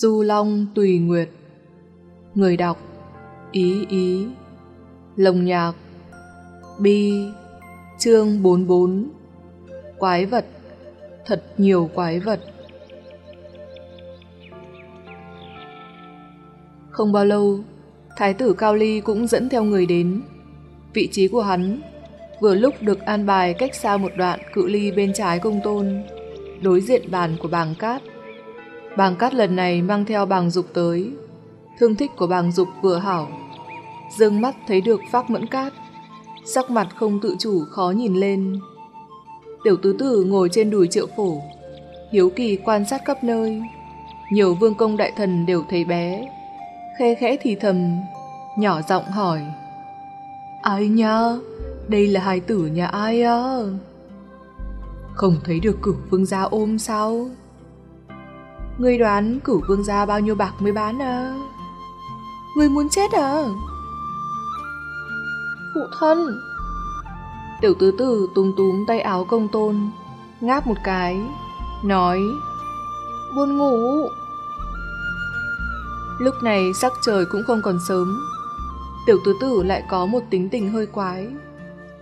Du Long Tùy Nguyệt. Người đọc Ý Ý. Lồng nhạc Bi. Chương 44 Quái vật Thật nhiều quái vật. Không bao lâu, Thái tử Cao Ly cũng dẫn theo người đến. Vị trí của hắn Vừa lúc được an bài cách xa một đoạn cự ly bên trái công tôn, Đối diện bàn của bàng cát. Bàng cát lần này mang theo bàng dục tới. Thương thích của bàng dục vừa hảo. Dương mắt thấy được phác mẫn cát. Sắc mặt không tự chủ khó nhìn lên. Tiểu tứ tử ngồi trên đùi triệu phổ. Hiếu kỳ quan sát khắp nơi. Nhiều vương công đại thần đều thấy bé. Khe khẽ thì thầm, nhỏ giọng hỏi. Ai nha? Đây là hài tử nhà ai á? Không thấy được cửu vương gia ôm sao? Ngươi đoán cửu vương gia bao nhiêu bạc mới bán à? Ngươi muốn chết à? Phụ thân! Tiểu tứ tử túm túm tay áo công tôn, ngáp một cái, nói Buồn ngủ! Lúc này sắc trời cũng không còn sớm. Tiểu tứ tử lại có một tính tình hơi quái.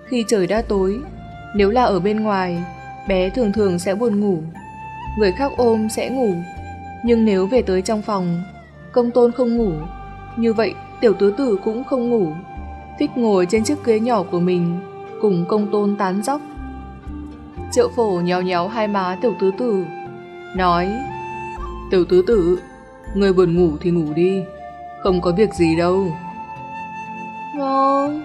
Khi trời đã tối, nếu là ở bên ngoài, bé thường thường sẽ buồn ngủ. Người khác ôm sẽ ngủ, nhưng nếu về tới trong phòng, công tôn không ngủ, như vậy tiểu tứ tử cũng không ngủ, thích ngồi trên chiếc ghế nhỏ của mình, cùng công tôn tán dóc. Triệu phổ nhéo nhéo hai má tiểu tứ tử, nói Tiểu tứ tử, người buồn ngủ thì ngủ đi, không có việc gì đâu. Ngon.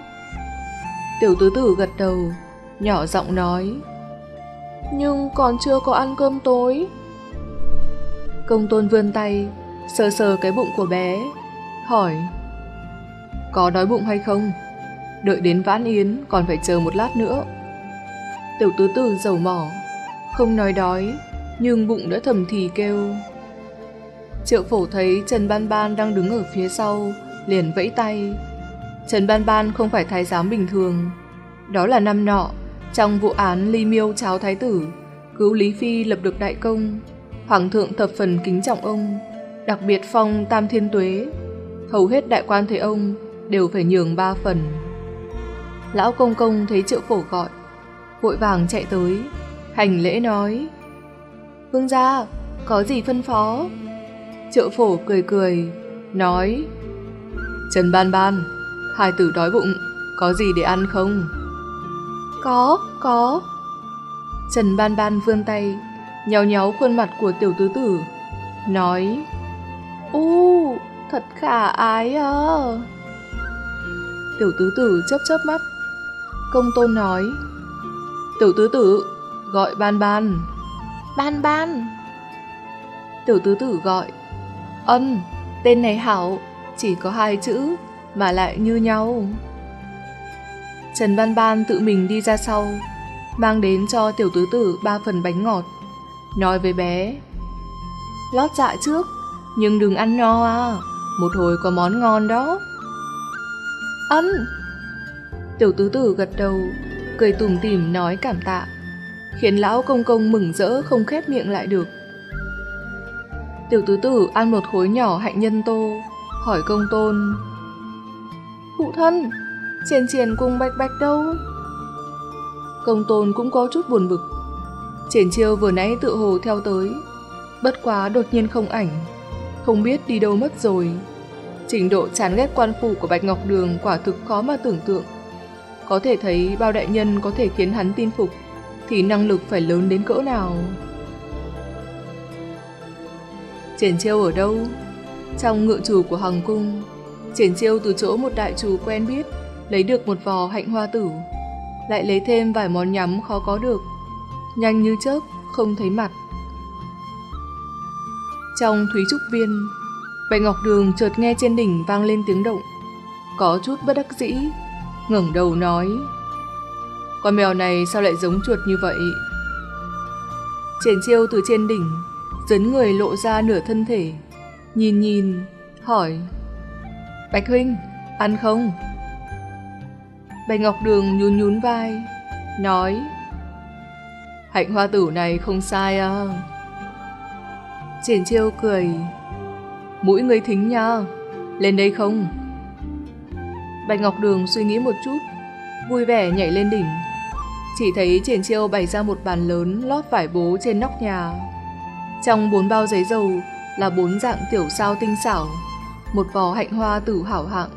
Tiểu tứ tử gật đầu, nhỏ giọng nói Nhưng còn chưa có ăn cơm tối. Công tôn vươn tay, sờ sờ cái bụng của bé, hỏi Có đói bụng hay không? Đợi đến vãn yến còn phải chờ một lát nữa. Tiểu tứ tử dầu mỏ, không nói đói, nhưng bụng đã thầm thì kêu. Triệu phổ thấy Trần Ban Ban đang đứng ở phía sau, liền vẫy tay. Trần Ban Ban không phải thái giám bình thường. Đó là năm nọ, trong vụ án Ly Miêu cháo thái tử, cứu Lý Phi lập được đại công. Hoàng thượng thập phần kính trọng ông, đặc biệt phong tam thiên tuế. Hầu hết đại quan thấy ông đều phải nhường ba phần. Lão công công thấy triệu phổ gọi, vội vàng chạy tới, hành lễ nói. Vương gia, có gì phân phó? Triệu phổ cười cười, nói. Trần Ban Ban, hai tử đói bụng, có gì để ăn không? Có, có. Trần Ban Ban vươn tay, nhéo nhéo khuôn mặt của tiểu tứ tử, nói U, thật khả ái à. Tiểu tứ tử chớp chớp mắt. Công tôn nói Tiểu tứ tử, gọi ban ban. Ban ban. Tiểu tứ tử gọi Ân, tên này hảo, chỉ có hai chữ, mà lại như nhau. Trần Ban Ban tự mình đi ra sau, mang đến cho tiểu tứ tử ba phần bánh ngọt nói với bé Lót dạ trước, nhưng đừng ăn no à, một hồi có món ngon đó. Ăn! Tiểu tứ tử gật đầu, cười tủm tỉm nói cảm tạ, khiến lão công công mừng rỡ không khép miệng lại được. Tiểu tứ tử ăn một khối nhỏ hạnh nhân tô, hỏi công tôn. Phụ thân, triền triền cùng bạch bạch đâu? Công tôn cũng có chút buồn bực, Triển chiêu vừa nãy tự hồ theo tới, bất quá đột nhiên không ảnh, không biết đi đâu mất rồi. Trình độ chán ghét quan phủ của Bạch Ngọc Đường quả thực khó mà tưởng tượng. Có thể thấy bao đại nhân có thể khiến hắn tin phục, thì năng lực phải lớn đến cỡ nào. Triển chiêu ở đâu? Trong ngự chủ của Hằng Cung, triển chiêu từ chỗ một đại chủ quen biết, lấy được một vò hạnh hoa tử, lại lấy thêm vài món nhắm khó có được nhanh như chớp, không thấy mặt. Trong Thúy Trúc Viên, Bạch Ngọc Đường chợt nghe trên đỉnh vang lên tiếng động, có chút bất đắc dĩ, ngẩng đầu nói Con mèo này sao lại giống chuột như vậy? Triển chiêu từ trên đỉnh, dấn người lộ ra nửa thân thể, nhìn nhìn, hỏi Bạch Huynh, ăn không? Bạch Ngọc Đường nhún nhún vai, nói Hạnh hoa tử này không sai à. Triển chiêu cười. Mũi người thính nha, lên đây không? Bạch Ngọc Đường suy nghĩ một chút, vui vẻ nhảy lên đỉnh. Chỉ thấy triển chiêu bày ra một bàn lớn lót vải bố trên nóc nhà. Trong bốn bao giấy dầu là bốn dạng tiểu sao tinh xảo, một vò hạnh hoa tử hảo hạng,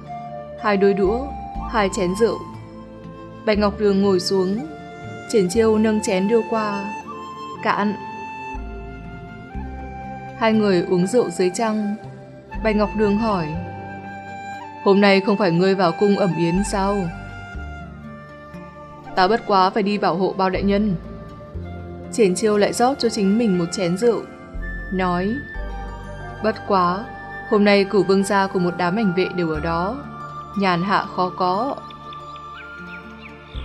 hai đôi đũa, hai chén rượu. Bạch Ngọc Đường ngồi xuống, triển chiêu nâng chén đưa qua, cạn. Hai người uống rượu dưới trăng, Bạch Ngọc Đường hỏi, Hôm nay không phải ngươi vào cung ẩm yến sao? Ta bất quá phải đi bảo hộ bao đại nhân. Triển chiêu lại rót cho chính mình một chén rượu, nói Bất quá, hôm nay cử vương gia của một đám ảnh vệ đều ở đó, nhàn hạ khó có.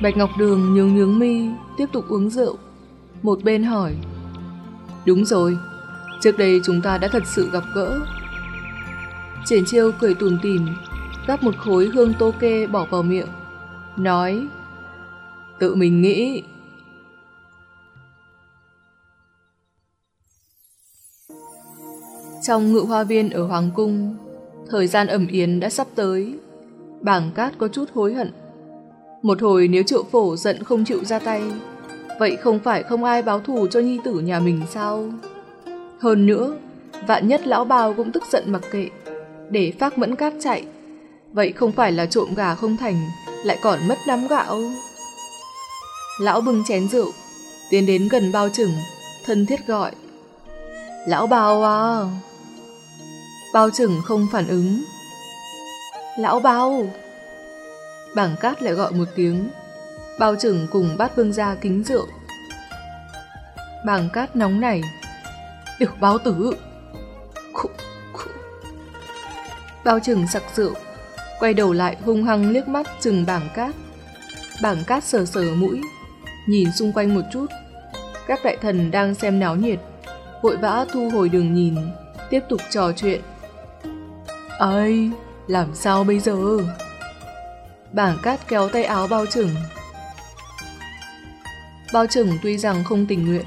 Bạch Ngọc Đường nhướng nhướng mi, tiếp tục uống rượu. Một bên hỏi Đúng rồi, trước đây chúng ta đã thật sự gặp gỡ. Triển chiêu cười tùm tìm, gắp một khối hương tô kê bỏ vào miệng, nói Tự mình nghĩ. Trong ngự hoa viên ở Hoàng Cung, thời gian ẩm yến đã sắp tới. Bảng cát có chút hối hận. Một hồi nếu triệu phổ giận không chịu ra tay, vậy không phải không ai báo thù cho nhi tử nhà mình sao? Hơn nữa, vạn nhất lão bào cũng tức giận mặc kệ, để phác mẫn cát chạy. Vậy không phải là trộm gà không thành, lại còn mất nắm gạo. Lão bưng chén rượu, tiến đến gần bao trừng, thân thiết gọi. Lão bao à! Bao trừng không phản ứng. Lão bao! Bảng cát lại gọi một tiếng. Bao trưởng cùng bát vương ra kính rượu. Bảng cát nóng nảy. Tiểu bao tử! Khủ, khủ. Bao trưởng sặc rượu, quay đầu lại hung hăng liếc mắt chừng bảng cát. Bảng cát sờ sờ mũi, nhìn xung quanh một chút. Các đại thần đang xem náo nhiệt, vội vã thu hồi đường nhìn, tiếp tục trò chuyện. Ây, làm sao bây giờ? Bảng cát kéo tay áo bao trừng. Bao trừng tuy rằng không tình nguyện,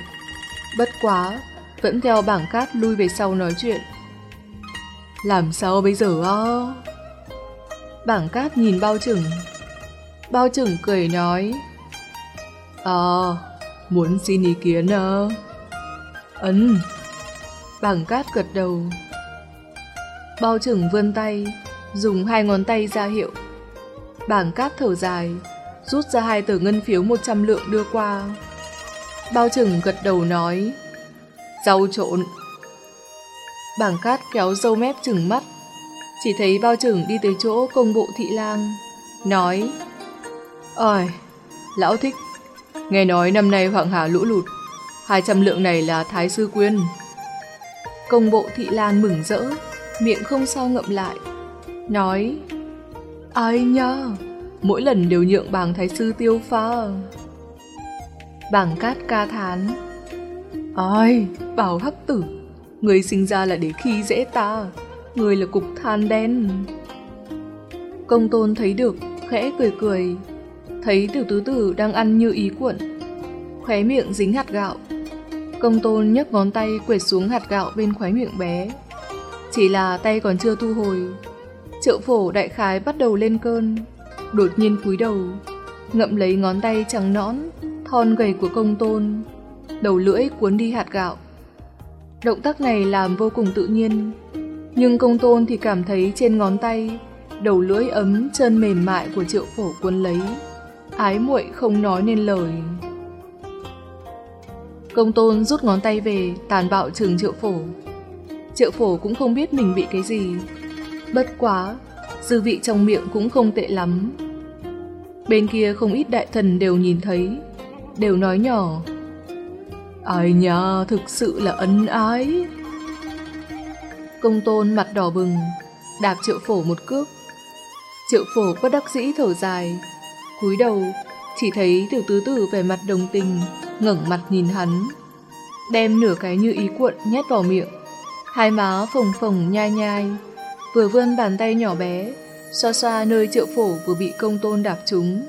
bất quá, vẫn theo bảng cát lui về sau nói chuyện. Làm sao bây giờ ơ Bảng cát nhìn bao trừng. Bao trừng cười nói. Ờ, muốn xin ý kiến à? Ấn. Bảng cát gật đầu. Bao trừng vươn tay, dùng hai ngón tay ra hiệu. Bảng cát thở dài, rút ra hai tờ ngân phiếu 100 lượng đưa qua. Bao trừng gật đầu nói, rau trộn. Bảng cát kéo dâu mép trừng mắt, chỉ thấy bao trừng đi tới chỗ công bộ thị lang, nói, Ôi, lão thích, nghe nói năm nay Hoàng Hà lũ lụt, 200 lượng này là Thái Sư Quyên. Công bộ thị lan mừng rỡ, miệng không sao ngậm lại, nói, Ai nha, mỗi lần đều nhượng bàng Thái Sư tiêu pha. Bàng cát ca thán, Ai, bảo hắc tử, người sinh ra là để khi dễ ta, người là cục than đen. Công tôn thấy được, khẽ cười cười, thấy tiểu tứ tử đang ăn như ý cuộn, khóe miệng dính hạt gạo. Công tôn nhấc ngón tay quệt xuống hạt gạo bên khóe miệng bé. Chỉ là tay còn chưa thu hồi. Triệu phổ đại khái bắt đầu lên cơn, đột nhiên cúi đầu, ngậm lấy ngón tay trắng nõn, thon gầy của công tôn, đầu lưỡi cuốn đi hạt gạo. Động tác này làm vô cùng tự nhiên, nhưng công tôn thì cảm thấy trên ngón tay, đầu lưỡi ấm chân mềm mại của triệu phổ cuốn lấy, ái muội không nói nên lời. Công tôn rút ngón tay về, tàn bạo trừng triệu phổ. Triệu phổ cũng không biết mình bị cái gì. Bất quá, dư vị trong miệng cũng không tệ lắm. Bên kia không ít đại thần đều nhìn thấy, đều nói nhỏ. Ai nhà thực sự là ân ái. Công tôn mặt đỏ bừng, đạp triệu phổ một cước. Triệu phổ bất đắc dĩ thở dài, cúi đầu, chỉ thấy tiểu tứ tử vẻ mặt đồng tình, ngẩng mặt nhìn hắn. Đem nửa cái như ý cuộn nhét vào miệng, hai má phồng phồng nhai nhai, vừa vươn bàn tay nhỏ bé, xoa xoa nơi triệu phổ vừa bị công tôn đạp trúng.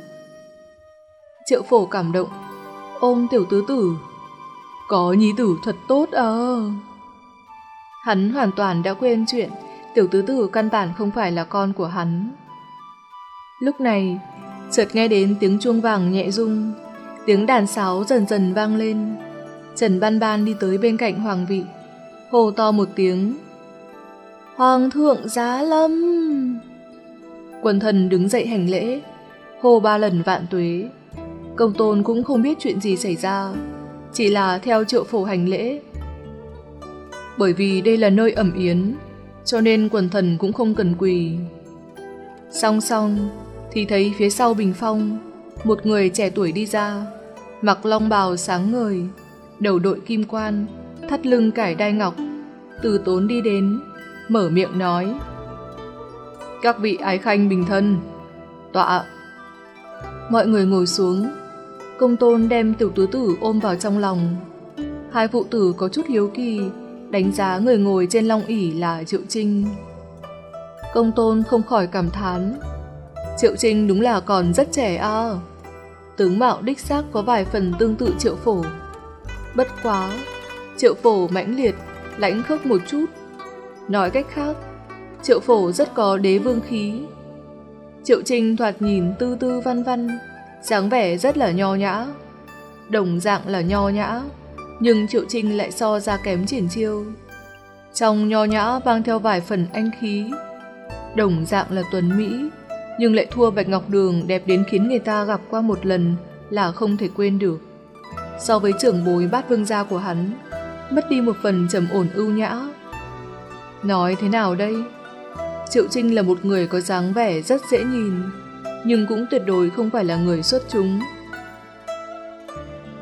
Triệu phổ cảm động, ôm tiểu tứ tử. Có nhí tử thật tốt à. Hắn hoàn toàn đã quên chuyện tiểu tứ tử căn bản không phải là con của hắn. Lúc này, chợt nghe đến tiếng chuông vàng nhẹ rung, tiếng đàn sáo dần dần vang lên. Trần Ban Ban đi tới bên cạnh hoàng vị, hô to một tiếng. Hoàng thượng giá lâm! Quần thần đứng dậy hành lễ, hô ba lần vạn tuế. Công tôn cũng không biết chuyện gì xảy ra, chỉ là theo triệu phổ hành lễ. Bởi vì đây là nơi ẩm yến, cho nên quần thần cũng không cần quỳ. Song song, thì thấy phía sau bình phong, một người trẻ tuổi đi ra, mặc long bào sáng ngời, đầu đội kim quan, thắt lưng cải đai ngọc, từ tốn đi đến, mở miệng nói. Các vị ái khanh bình thân, tọa. Mọi người ngồi xuống, công tôn đem tiểu tứ tử ôm vào trong lòng. Hai phụ tử có chút hiếu kỳ, đánh giá người ngồi trên long ỷ là Triệu Trinh. Công tôn không khỏi cảm thán. Triệu Trinh đúng là còn rất trẻ à. Tướng mạo đích xác có vài phần tương tự Triệu Phổ. Bất quá, Triệu Phổ mãnh liệt, lãnh khốc một chút. Nói cách khác, Triệu Phổ rất có đế vương khí. Triệu Trinh thoạt nhìn tư tư văn văn, dáng vẻ rất là nho nhã. Đồng dạng là nho nhã, nhưng Triệu Trinh lại so ra kém triển chiêu. Trong nho nhã mang theo vài phần anh khí. Đồng dạng là tuấn Mỹ, nhưng lại thua Bạch Ngọc Đường đẹp đến khiến người ta gặp qua một lần là không thể quên được. So với trưởng bối bát vương gia của hắn, mất đi một phần trầm ổn ưu nhã. Nói thế nào đây? Triệu Trinh là một người có dáng vẻ rất dễ nhìn, nhưng cũng tuyệt đối không phải là người xuất chúng.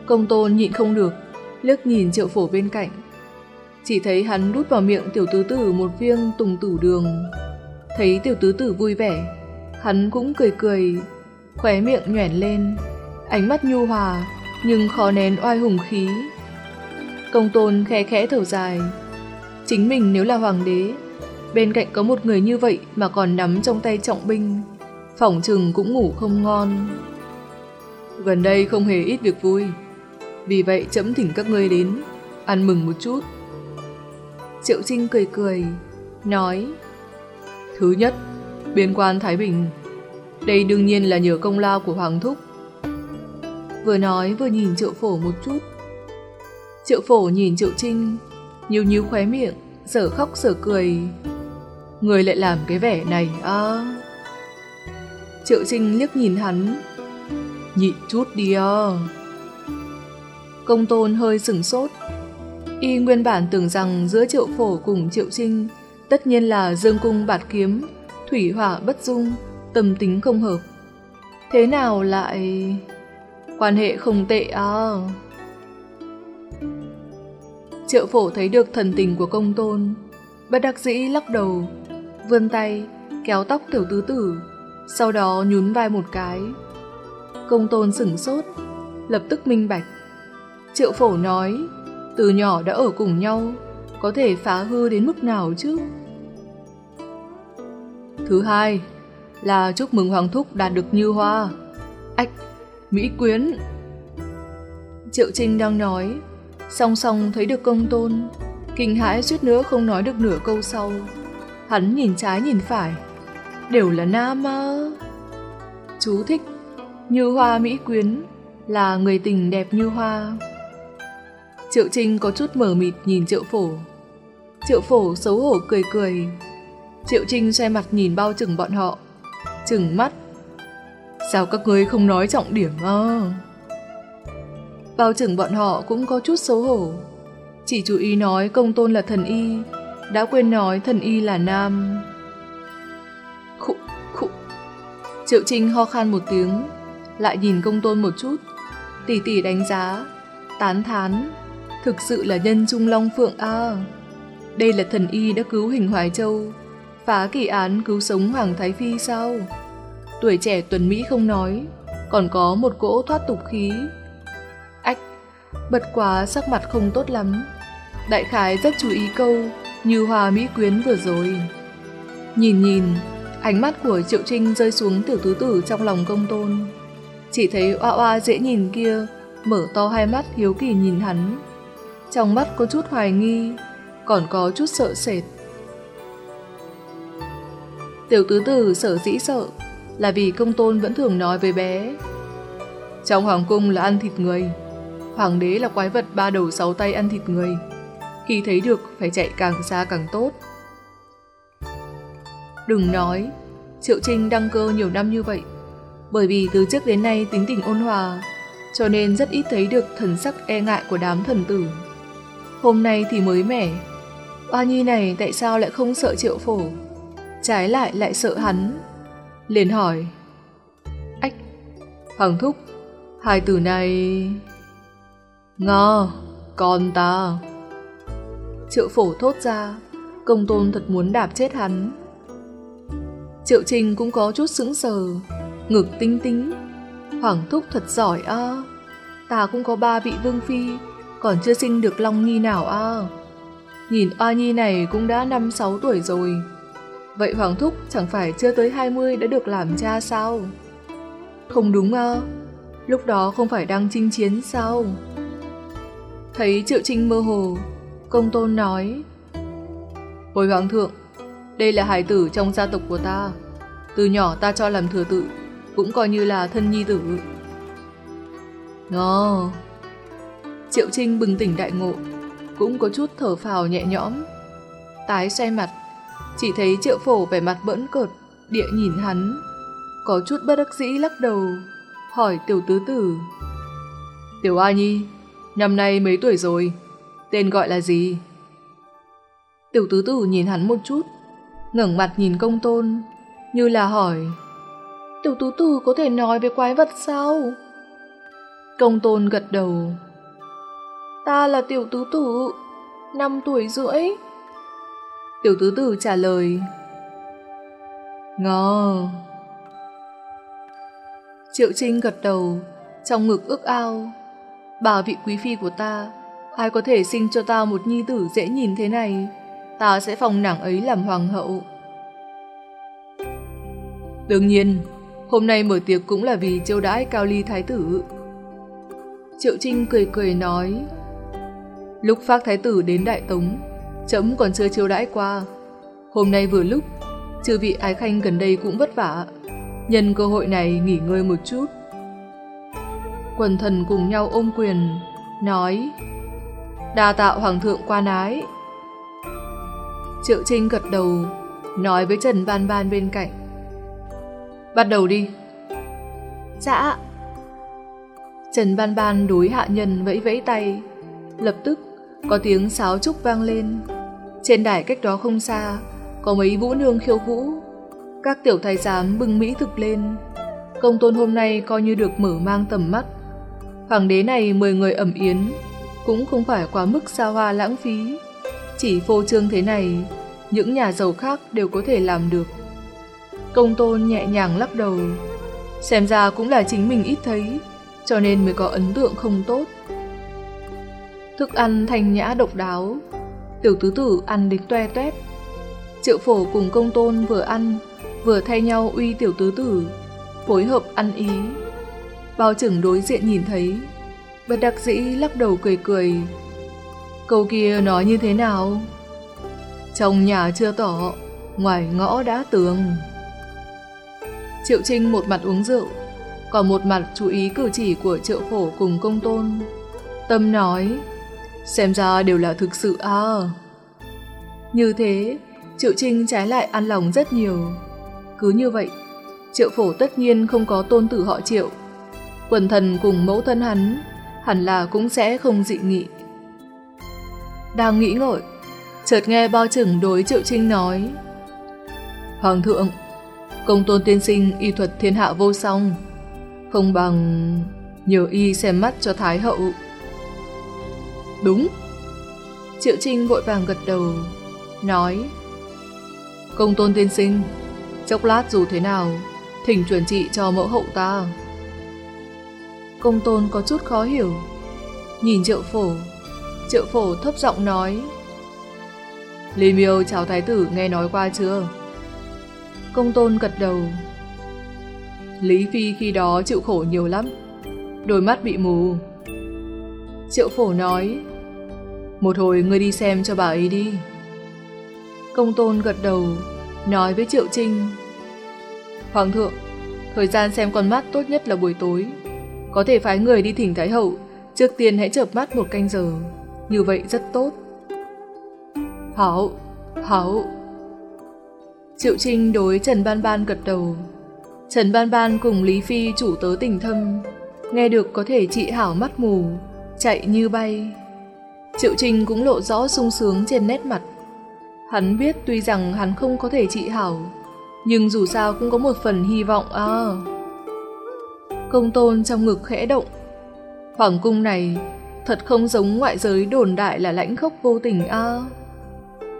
Công tôn nhịn không được, liếc nhìn triệu phổ bên cạnh. Chỉ thấy hắn đút vào miệng tiểu tứ tử một viên tùng tử đường. Thấy tiểu tứ tử vui vẻ, hắn cũng cười cười, khóe miệng nhoẻn lên, ánh mắt nhu hòa, nhưng khó nén oai hùng khí. Công tôn khẽ khẽ thở dài. Chính mình nếu là hoàng đế, bên cạnh có một người như vậy mà còn nắm trong tay trọng binh, phỏng chừng cũng ngủ không ngon. Gần đây không hề ít việc vui, vì vậy chấm thỉnh các ngươi đến, ăn mừng một chút. Triệu Trinh cười cười, nói Thứ nhất, biên quan Thái Bình, đây đương nhiên là nhờ công lao của Hoàng Thúc. Vừa nói vừa nhìn Triệu Phổ một chút. Triệu Phổ nhìn Triệu Trinh, nhíu nhíu khóe miệng, sở khóc sở cười. Người lại làm cái vẻ này à. Triệu Trinh liếc nhìn hắn. Nhịn chút đi à. Công tôn hơi sửng sốt. Y nguyên bản tưởng rằng giữa triệu phổ cùng triệu trinh tất nhiên là dương cung bạt kiếm, thủy hỏa bất dung, tâm tính không hợp. Thế nào lại... Quan hệ không tệ à? Triệu phổ thấy được thần tình của công tôn, bất đắc dĩ lắc đầu, vươn tay, kéo tóc tiểu tứ tử, sau đó nhún vai một cái. Công tôn sửng sốt, lập tức minh bạch. Triệu phổ nói, từ nhỏ đã ở cùng nhau, có thể phá hư đến mức nào chứ? Thứ hai là chúc mừng Hoàng Thúc đạt được như hoa. Ách, Mỹ Quyến. Triệu Trinh đang nói, song song thấy được công tôn, kinh hãi suýt nữa không nói được nửa câu sau. Hắn nhìn trái nhìn phải, đều là nam à. Chú thích, như hoa Mỹ Quyến là người tình đẹp như hoa. Triệu Trinh có chút mở mịt nhìn Triệu Phổ. Triệu Phổ xấu hổ cười cười. Triệu Trinh xoay mặt nhìn bao chừng bọn họ. Chừng mắt. Sao các ngươi không nói trọng điểm à? Vào chừng bọn họ cũng có chút xấu hổ. Chỉ chú ý nói công tôn là thần y, đã quên nói thần y là nam. Khụ, khụ. Triệu Trinh ho khan một tiếng, lại nhìn công tôn một chút, tỉ tỉ đánh giá, tán thán, Thực sự là nhân trung long phượng A. Đây là thần y đã cứu hình Hoài Châu, phá kỳ án cứu sống Hoàng Thái Phi sao? Tuổi trẻ tuần Mỹ không nói, còn có một cỗ thoát tục khí bất bật quá sắc mặt không tốt lắm. Đại khái rất chú ý câu như hòa Mỹ Quyến vừa rồi. Nhìn nhìn, ánh mắt của Triệu Trinh rơi xuống tiểu tứ tử trong lòng công tôn. Chỉ thấy oa oa dễ nhìn kia, mở to hai mắt hiếu kỳ nhìn hắn trong mắt có chút hoài nghi, còn có chút sợ sệt. Tiểu tứ tử sở dĩ sợ là vì công tôn vẫn thường nói với bé. Trong hoàng cung là ăn thịt người, hoàng đế là quái vật ba đầu sáu tay ăn thịt người. Khi thấy được phải chạy càng xa càng tốt. Đừng nói, Triệu Trinh đăng cơ nhiều năm như vậy, bởi vì từ trước đến nay tính tình ôn hòa, cho nên rất ít thấy được thần sắc e ngại của đám thần tử. Hôm nay thì mới mẻ, Oa Nhi này tại sao lại không sợ Triệu Phổ? Trái lại lại sợ hắn. Liền hỏi. Ách, Hoàng Thúc, hai từ này... Ngờ, con ta... Triệu Phổ thốt ra, công tôn thật muốn đạp chết hắn. Triệu Trình cũng có chút sững sờ, ngực tinh tính. Hoàng Thúc thật giỏi a Ta cũng có ba vị vương phi, còn chưa sinh được Long Nhi nào a Nhìn A Nhi này cũng đã 5-6 tuổi rồi. Vậy Hoàng Thúc chẳng phải chưa tới 20 đã được làm cha sao? Không đúng à? Lúc đó không phải đang chinh chiến sao? Thấy Triệu Trinh mơ hồ, công tôn nói Hồi Hoàng thượng, đây là hài tử trong gia tộc của ta. Từ nhỏ ta cho làm thừa tự, cũng coi như là thân nhi tử. Nó... Triệu Trinh bừng tỉnh đại ngộ, cũng có chút thở phào nhẹ nhõm. Tái xoay mặt, chỉ thấy triệu phổ vẻ mặt bỡn cợt, địa nhìn hắn. Có chút bất đắc dĩ lắc đầu, hỏi tiểu tứ tử. Tiểu A Nhi, năm nay mấy tuổi rồi? Tên gọi là gì? Tiểu tứ tử nhìn hắn một chút, ngẩng mặt nhìn công tôn, như là hỏi. Tiểu tứ tử có thể nói về quái vật sao? Công tôn gật đầu. Ta là tiểu tứ tử, năm tuổi rưỡi. Tiểu tứ tử trả lời. Ngờ. Triệu Trinh gật đầu, trong ngực ước ao. Bà vị quý phi của ta, ai có thể sinh cho ta một nhi tử dễ nhìn thế này, ta sẽ phòng nàng ấy làm hoàng hậu. Đương nhiên, hôm nay mở tiệc cũng là vì chiêu đãi cao ly thái tử. Triệu Trinh cười cười nói, lúc phác thái tử đến Đại Tống, chấm còn chưa chiêu đãi qua. Hôm nay vừa lúc, chư vị ái khanh gần đây cũng vất vả, nhân cơ hội này nghỉ ngơi một chút. Quần thần cùng nhau ôm quyền, nói Đa tạo hoàng thượng quan ái. Triệu Trinh gật đầu, nói với Trần Ban Ban bên cạnh. Bắt đầu đi. Dạ. Trần Ban Ban đối hạ nhân vẫy vẫy tay, lập tức có tiếng sáo trúc vang lên. Trên đài cách đó không xa, có mấy vũ nương khiêu vũ. Các tiểu thái giám bưng mỹ thực lên. Công tôn hôm nay coi như được mở mang tầm mắt. Hoàng đế này mời người ẩm yến, cũng không phải quá mức xa hoa lãng phí. Chỉ phô trương thế này, những nhà giàu khác đều có thể làm được. Công tôn nhẹ nhàng lắc đầu. Xem ra cũng là chính mình ít thấy, cho nên mới có ấn tượng không tốt. Thức ăn thanh nhã độc đáo, tiểu tứ tử ăn đến toe toét. Triệu phổ cùng công tôn vừa ăn, vừa thay nhau uy tiểu tứ tử, phối hợp ăn ý. Bao trưởng đối diện nhìn thấy, bất đắc dĩ lắc đầu cười cười. Câu kia nói như thế nào? Trong nhà chưa tỏ, ngoài ngõ đã tường. Triệu Trinh một mặt uống rượu, còn một mặt chú ý cử chỉ của triệu phổ cùng công tôn. Tâm nói, xem ra đều là thực sự à. Như thế, Triệu Trinh trái lại ăn lòng rất nhiều. Cứ như vậy, Triệu Phổ tất nhiên không có tôn tử họ Triệu. Quần thần cùng mẫu thân hắn, hẳn là cũng sẽ không dị nghị. Đang nghĩ ngợi, chợt nghe bao trưởng đối Triệu Trinh nói Hoàng thượng, công tôn tiên sinh y thuật thiên hạ vô song, không bằng nhờ y xem mắt cho Thái hậu. Đúng. Triệu Trinh vội vàng gật đầu, nói Công tôn tiên sinh, chốc lát dù thế nào, thỉnh chuẩn trị cho mẫu hậu ta. Công tôn có chút khó hiểu, nhìn triệu phổ, triệu phổ thấp giọng nói Lý miêu cháu thái tử nghe nói qua chưa? Công tôn gật đầu. Lý Phi khi đó chịu khổ nhiều lắm, đôi mắt bị mù. Triệu phổ nói, một hồi ngươi đi xem cho bà ấy đi. Công tôn gật đầu, nói với Triệu Trinh. Hoàng thượng, thời gian xem con mắt tốt nhất là buổi tối. Có thể phái người đi thỉnh Thái Hậu, trước tiên hãy chợp mắt một canh giờ. Như vậy rất tốt. Hảo, hảo. Triệu Trinh đối Trần Ban Ban gật đầu. Trần Ban Ban cùng Lý Phi chủ tớ tình thâm, nghe được có thể trị hảo mắt mù, chạy như bay. Triệu Trinh cũng lộ rõ sung sướng trên nét mặt. Hắn biết tuy rằng hắn không có thể trị hảo, nhưng dù sao cũng có một phần hy vọng à. Công tôn trong ngực khẽ động. Hoàng cung này thật không giống ngoại giới đồn đại là lãnh khốc vô tình a.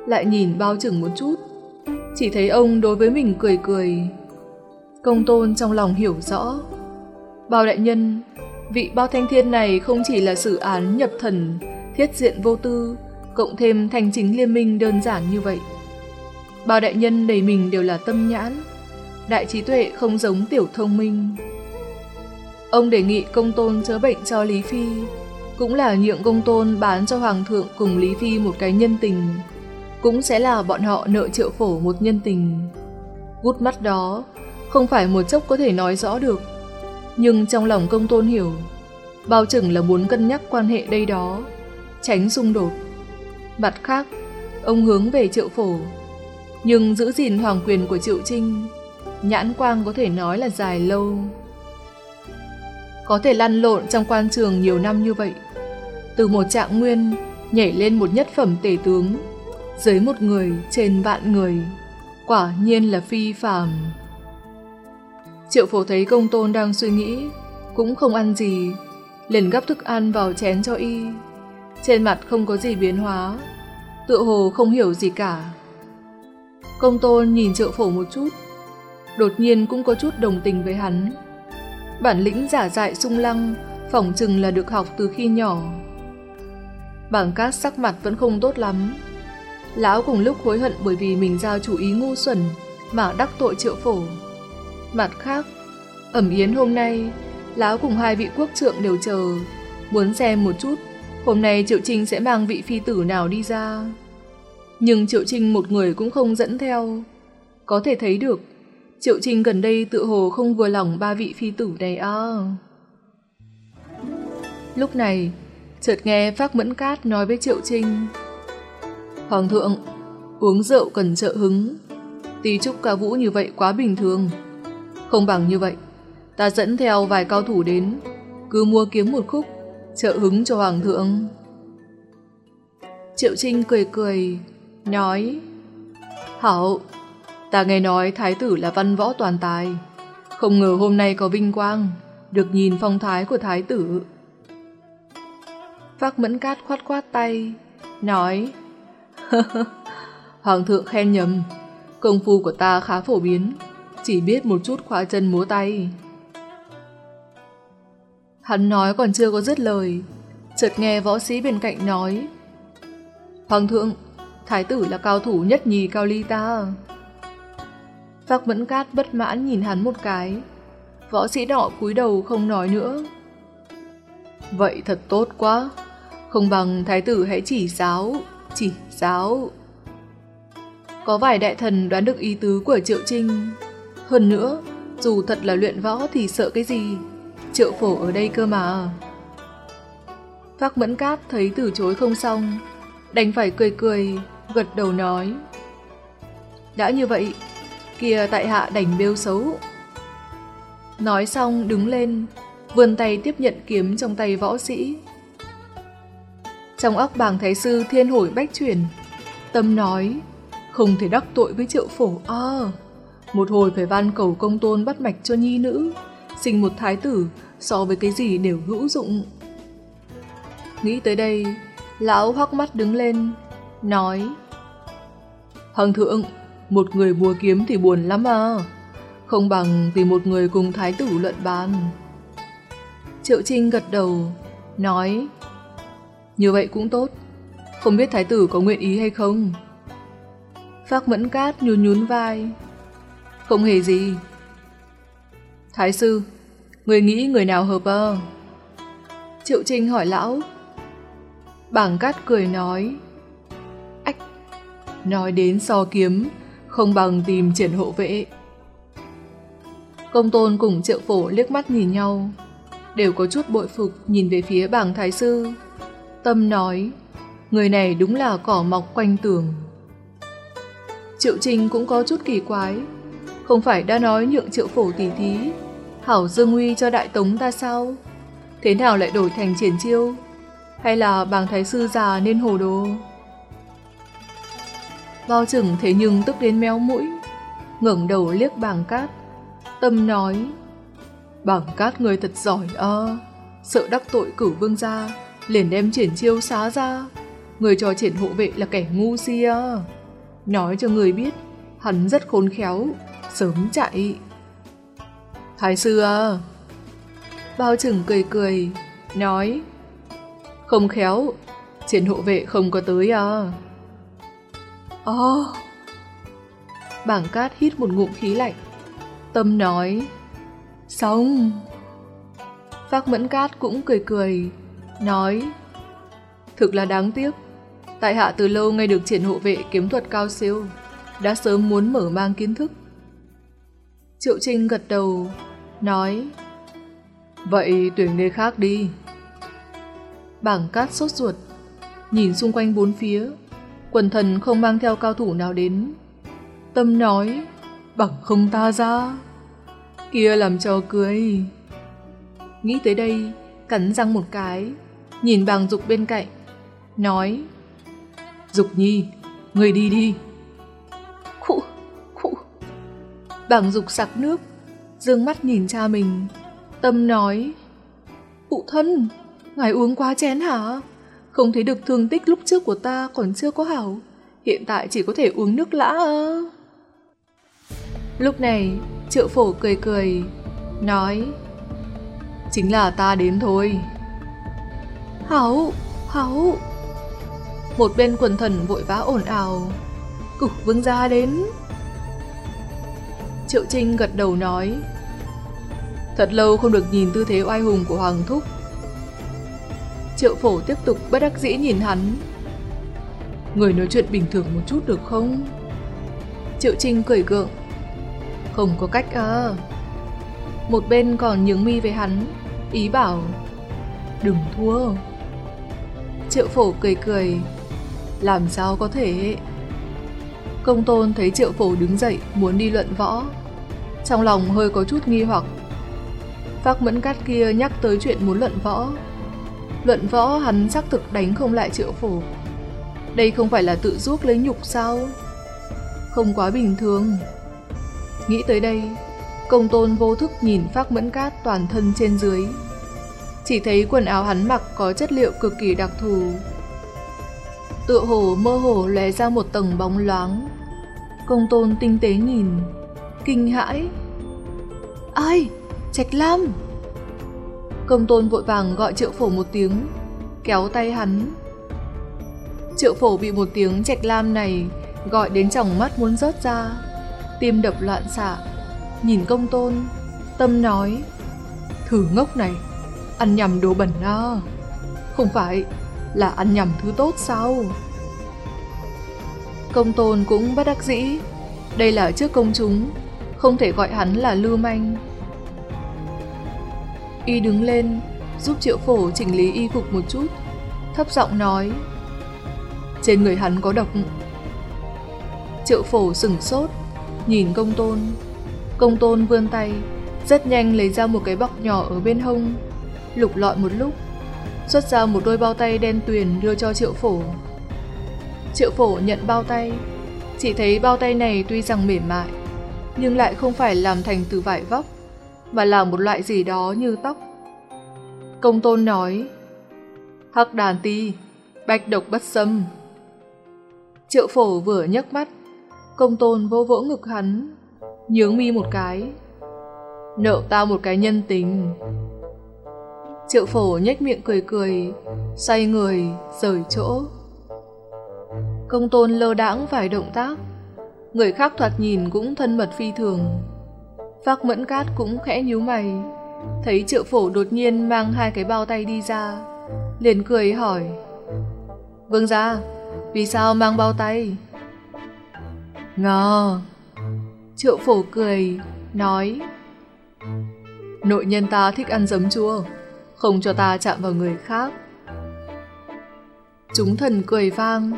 Lại nhìn bao chừng một chút, chỉ thấy ông đối với mình cười cười. Công tôn trong lòng hiểu rõ. Bao đại nhân, vị bao thanh thiên này không chỉ là sự án nhập thần, thiết diện vô tư, cộng thêm thành chính liên minh đơn giản như vậy. Bao đại nhân đầy mình đều là tâm nhãn, đại trí tuệ không giống tiểu thông minh. Ông đề nghị công tôn chữa bệnh cho Lý Phi, cũng là nhượng công tôn bán cho Hoàng thượng cùng Lý Phi một cái nhân tình, cũng sẽ là bọn họ nợ triệu phổ một nhân tình. Gút mắt đó, không phải một chốc có thể nói rõ được, nhưng trong lòng công tôn hiểu, bao chừng là muốn cân nhắc quan hệ đây đó, tránh xung đột. Mặt khác, ông hướng về triệu phổ, nhưng giữ gìn hoàng quyền của triệu trinh, nhãn quang có thể nói là dài lâu. Có thể lăn lộn trong quan trường nhiều năm như vậy, từ một trạng nguyên nhảy lên một nhất phẩm tể tướng, dưới một người trên vạn người, quả nhiên là phi phàm. Triệu phổ thấy công tôn đang suy nghĩ, cũng không ăn gì, liền gấp thức ăn vào chén cho y. Trên mặt không có gì biến hóa, tựa hồ không hiểu gì cả. Công tôn nhìn triệu phổ một chút, đột nhiên cũng có chút đồng tình với hắn. Bản lĩnh giả dại sung lăng, phỏng chừng là được học từ khi nhỏ. Bảng cát sắc mặt vẫn không tốt lắm. Lão cùng lúc hối hận bởi vì mình giao chủ ý ngu xuẩn mà đắc tội triệu phổ. Mặt khác, ẩm yến hôm nay, Lão cùng hai vị quốc trượng đều chờ, muốn xem một chút hôm nay Triệu Trinh sẽ mang vị phi tử nào đi ra. Nhưng Triệu Trinh một người cũng không dẫn theo. Có thể thấy được, Triệu Trinh gần đây tự hồ không vừa lòng ba vị phi tử này à. Lúc này, chợt nghe Phác Mẫn Cát nói với Triệu Trinh. Hoàng thượng, uống rượu cần trợ hứng. Tí trúc ca vũ như vậy quá bình thường. Không bằng như vậy, ta dẫn theo vài cao thủ đến, cứ mua kiếm một khúc, trợ hứng cho Hoàng thượng. Triệu Trinh cười cười, nói Hảo, ta nghe nói thái tử là văn võ toàn tài, không ngờ hôm nay có vinh quang, được nhìn phong thái của thái tử. Phác mẫn cát khoát khoát tay, nói Hoàng thượng khen nhầm, công phu của ta khá phổ biến, chỉ biết một chút khóa chân múa tay. Hắn nói còn chưa có dứt lời, chợt nghe võ sĩ bên cạnh nói Hoàng thượng, thái tử là cao thủ nhất nhì cao ly ta. Phác mẫn cát bất mãn nhìn hắn một cái, võ sĩ đỏ cúi đầu không nói nữa. Vậy thật tốt quá, không bằng thái tử hãy chỉ giáo, chỉ giáo. Có vài đại thần đoán được ý tứ của Triệu Trinh. Hơn nữa, dù thật là luyện võ thì sợ cái gì, Triệu phổ ở đây cơ mà. Phác mẫn cát thấy từ chối không xong, đành phải cười cười, gật đầu nói. Đã như vậy, kia tại hạ đành bêu xấu. Nói xong đứng lên, vươn tay tiếp nhận kiếm trong tay võ sĩ. Trong óc bàng thái sư thiên hồi bách chuyển, tâm nói, không thể đắc tội với triệu phổ à, một hồi phải van cầu công tôn bắt mạch cho nhi nữ, sinh một thái tử so với cái gì đều hữu dụng. Nghĩ tới đây, lão hoắc mắt đứng lên, nói Hoàng thượng, một người mua kiếm thì buồn lắm à, không bằng tìm một người cùng thái tử luận bàn. Triệu Trinh gật đầu, nói Như vậy cũng tốt, không biết thái tử có nguyện ý hay không? Phác mẫn cát nhún nhún vai Không hề gì Thái sư Người nghĩ người nào hợp à? Triệu Trinh hỏi lão Bảng cát cười nói Ách Nói đến so kiếm không bằng tìm triển hộ vệ. Công tôn cùng triệu phổ liếc mắt nhìn nhau, đều có chút bội phục nhìn về phía bảng thái sư. Tâm nói, người này đúng là cỏ mọc quanh tường. Triệu Trình cũng có chút kỳ quái, không phải đã nói nhượng triệu phổ tỷ thí, hảo dương uy cho đại tống ta sao? Thế nào lại đổi thành triển chiêu? Hay là bàng thái sư già nên hồ đồ? Bao chừng thế nhưng tức đến méo mũi, ngẩng đầu liếc bàng cát. Tâm nói, bàng cát người thật giỏi ơ, sợ đắc tội cử vương gia, liền đem triển chiêu xá ra. Người cho triển hộ vệ là kẻ ngu si à. Nói cho người biết, hắn rất khôn khéo, sớm chạy. Thái sư à, Bao chừng cười cười, nói Không khéo, triển hộ vệ không có tới à. Ồ! Oh. Bảng cát hít một ngụm khí lạnh. Tâm nói Xong! Phác mẫn cát cũng cười cười, nói Thực là đáng tiếc, tại hạ từ lâu nghe được triển hộ vệ kiếm thuật cao siêu, đã sớm muốn mở mang kiến thức. Triệu Trinh gật đầu, nói Vậy tuyển nghề khác đi. Bảng cát sốt ruột, nhìn xung quanh bốn phía, quần thần không mang theo cao thủ nào đến. Tâm nói, bằng không ta ra. Kia làm cho cười. Nghĩ tới đây, cắn răng một cái, nhìn bàng dục bên cạnh, nói Dục nhi, người đi đi. Khụ, khụ. Bàng dục sặc nước, dương mắt nhìn cha mình, Tâm nói, Phụ thân, ngài uống quá chén hả? Không thấy được thương tích lúc trước của ta còn chưa có hảo. Hiện tại chỉ có thể uống nước lã à. Lúc này, triệu phổ cười cười, nói Chính là ta đến thôi. Hảo, hảo. Một bên quần thần vội vã ồn ào. Cục vương gia đến. Triệu Trinh gật đầu nói Thật lâu không được nhìn tư thế oai hùng của Hoàng Thúc. Triệu phổ tiếp tục bất đắc dĩ nhìn hắn. Người nói chuyện bình thường một chút được không? Triệu Trinh cười gượng. Không có cách à. Một bên còn nhướng mi với hắn, ý bảo. Đừng thua. Triệu phổ cười cười. Làm sao có thể? Công tôn thấy triệu phổ đứng dậy muốn đi luận võ. Trong lòng hơi có chút nghi hoặc Phác mẫn cát kia nhắc tới chuyện muốn luận võ. Luận võ hắn xác thực đánh không lại triệu phổ. Đây không phải là tự giúp lấy nhục sao? Không quá bình thường. Nghĩ tới đây, công tôn vô thức nhìn phác mẫn cát toàn thân trên dưới. Chỉ thấy quần áo hắn mặc có chất liệu cực kỳ đặc thù. Tựa hồ mơ hồ lóe ra một tầng bóng loáng. Công tôn tinh tế nhìn, kinh hãi. Ai? Trạch Lam! Công tôn vội vàng gọi triệu phổ một tiếng, kéo tay hắn. Triệu phổ bị một tiếng Trạch Lam này gọi đến tròng mắt muốn rớt ra, tim đập loạn xạ, nhìn công tôn, tâm nói, thử ngốc này, ăn nhầm đồ bẩn à, không phải là ăn nhầm thứ tốt sao? Công tôn cũng bất đắc dĩ, đây là trước công chúng, không thể gọi hắn là lưu manh. Y đứng lên, giúp triệu phổ chỉnh lý y phục một chút, thấp giọng nói. Trên người hắn có độc. Triệu phổ sửng sốt, nhìn công tôn. Công tôn vươn tay, rất nhanh lấy ra một cái bọc nhỏ ở bên hông, lục lọi một lúc, xuất ra một đôi bao tay đen tuyền đưa cho triệu phổ. Triệu phổ nhận bao tay, chỉ thấy bao tay này tuy rằng mềm mại, nhưng lại không phải làm thành từ vải vóc, mà là một loại gì đó như tóc. Công tôn nói, Hắc đàn ti, bạch độc bất xâm. Triệu phổ vừa nhấc mắt, công tôn vô vỗ ngực hắn, nhướng mi một cái. Nợ tao một cái nhân tình. Triệu phổ nhếch miệng cười cười, xoay người, rời chỗ. Công tôn lơ đãng vài động tác, người khác thoạt nhìn cũng thân mật phi thường. Phác mẫn cát cũng khẽ nhíu mày, thấy triệu phổ đột nhiên mang hai cái bao tay đi ra, liền cười hỏi. Vương gia, vì sao mang bao tay? Ngờ. Triệu phổ cười, nói. Nội nhân ta thích ăn giấm chua, không cho ta chạm vào người khác. Chúng thần cười vang.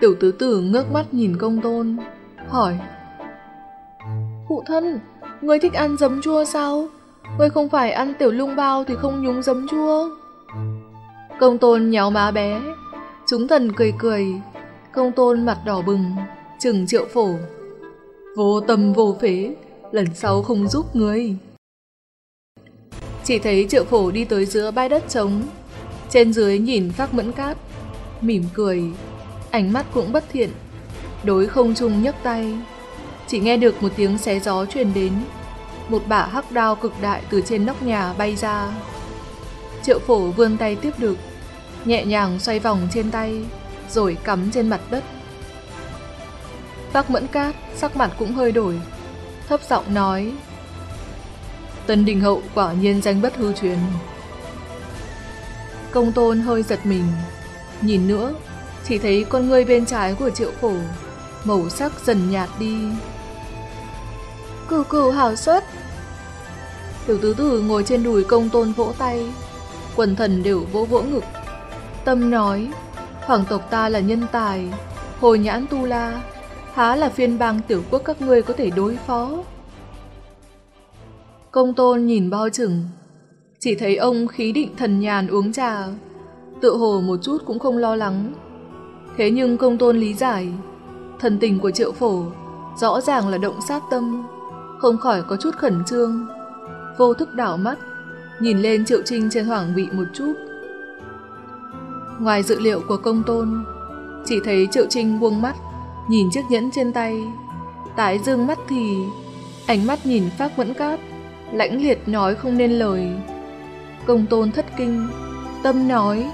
Tiểu tứ tử ngước mắt nhìn công tôn, hỏi. Phụ thân, người thích ăn giấm chua sao? Người không phải ăn tiểu lung bao thì không nhúng giấm chua. Công tôn nhéo má bé, chúng thần cười cười, công tôn mặt đỏ bừng, chừng triệu phổ. Vô tâm vô phế, lần sau không giúp người. Chỉ thấy triệu phổ đi tới giữa bãi đất trống, trên dưới nhìn phác mẫn cát, mỉm cười, ánh mắt cũng bất thiện, đối không trung nhấc tay. Chỉ nghe được một tiếng xé gió truyền đến, một bả hắc đao cực đại từ trên nóc nhà bay ra. Triệu phổ vươn tay tiếp được, nhẹ nhàng xoay vòng trên tay, rồi cắm trên mặt đất. Bác mẫn cát, sắc mặt cũng hơi đổi, thấp giọng nói. Tân Đình Hậu quả nhiên danh bất hư truyền. Công tôn hơi giật mình, nhìn nữa, chỉ thấy con ngươi bên trái của triệu phổ, màu sắc dần nhạt đi. Cửu cửu hảo xuất. Tiểu tứ tử ngồi trên đùi công tôn vỗ tay, quần thần đều vỗ vỗ ngực. Tâm nói, hoàng tộc ta là nhân tài, hồi nhãn tu la, há là phiên bang tiểu quốc các ngươi có thể đối phó. Công tôn nhìn bao chừng, chỉ thấy ông khí định thần nhàn uống trà, tự hồ một chút cũng không lo lắng. Thế nhưng công tôn lý giải, thần tình của triệu phổ rõ ràng là động sát tâm, không khỏi có chút khẩn trương. Vô thức đảo mắt, nhìn lên triệu trinh trên hoàng vị một chút. Ngoài dự liệu của công tôn, chỉ thấy triệu trinh buông mắt, nhìn chiếc nhẫn trên tay. Tái dương mắt thì, ánh mắt nhìn phác vẫn cát, lãnh liệt nói không nên lời. Công tôn thất kinh, tâm nói,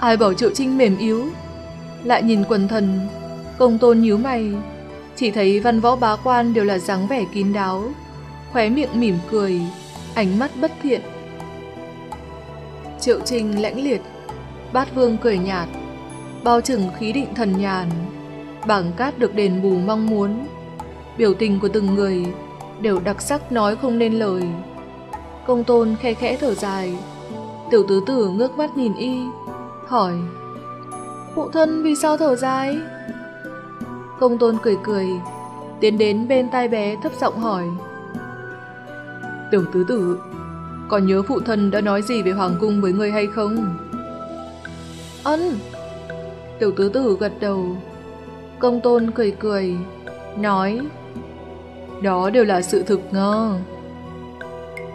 ai bảo triệu trinh mềm yếu. Lại nhìn quần thần, công tôn nhíu mày, chỉ thấy văn võ bá quan đều là dáng vẻ kín đáo, khóe miệng mỉm cười, ánh mắt bất thiện. Triệu Trinh lãnh liệt, bát vương cười nhạt, bao trừng khí định thần nhàn, bảng cát được đền bù mong muốn. Biểu tình của từng người đều đặc sắc nói không nên lời. Công tôn khe khẽ thở dài, tiểu tứ tử ngước mắt nhìn y, hỏi Phụ thân vì sao thở dài? Công tôn cười cười, tiến đến bên tai bé thấp giọng hỏi Tiểu tứ tử, còn nhớ phụ thân đã nói gì về hoàng cung với người hay không? Ân! Tiểu tứ tử gật đầu. Công tôn cười cười, nói Đó đều là sự thực ngơ.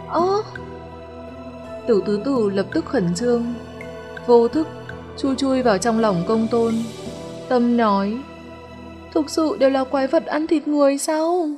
Ơ! Tiểu tứ tử lập tức khẩn trương, vô thức chui chui vào trong lòng công tôn. Tâm nói Thực sự đều là quái vật ăn thịt người sao?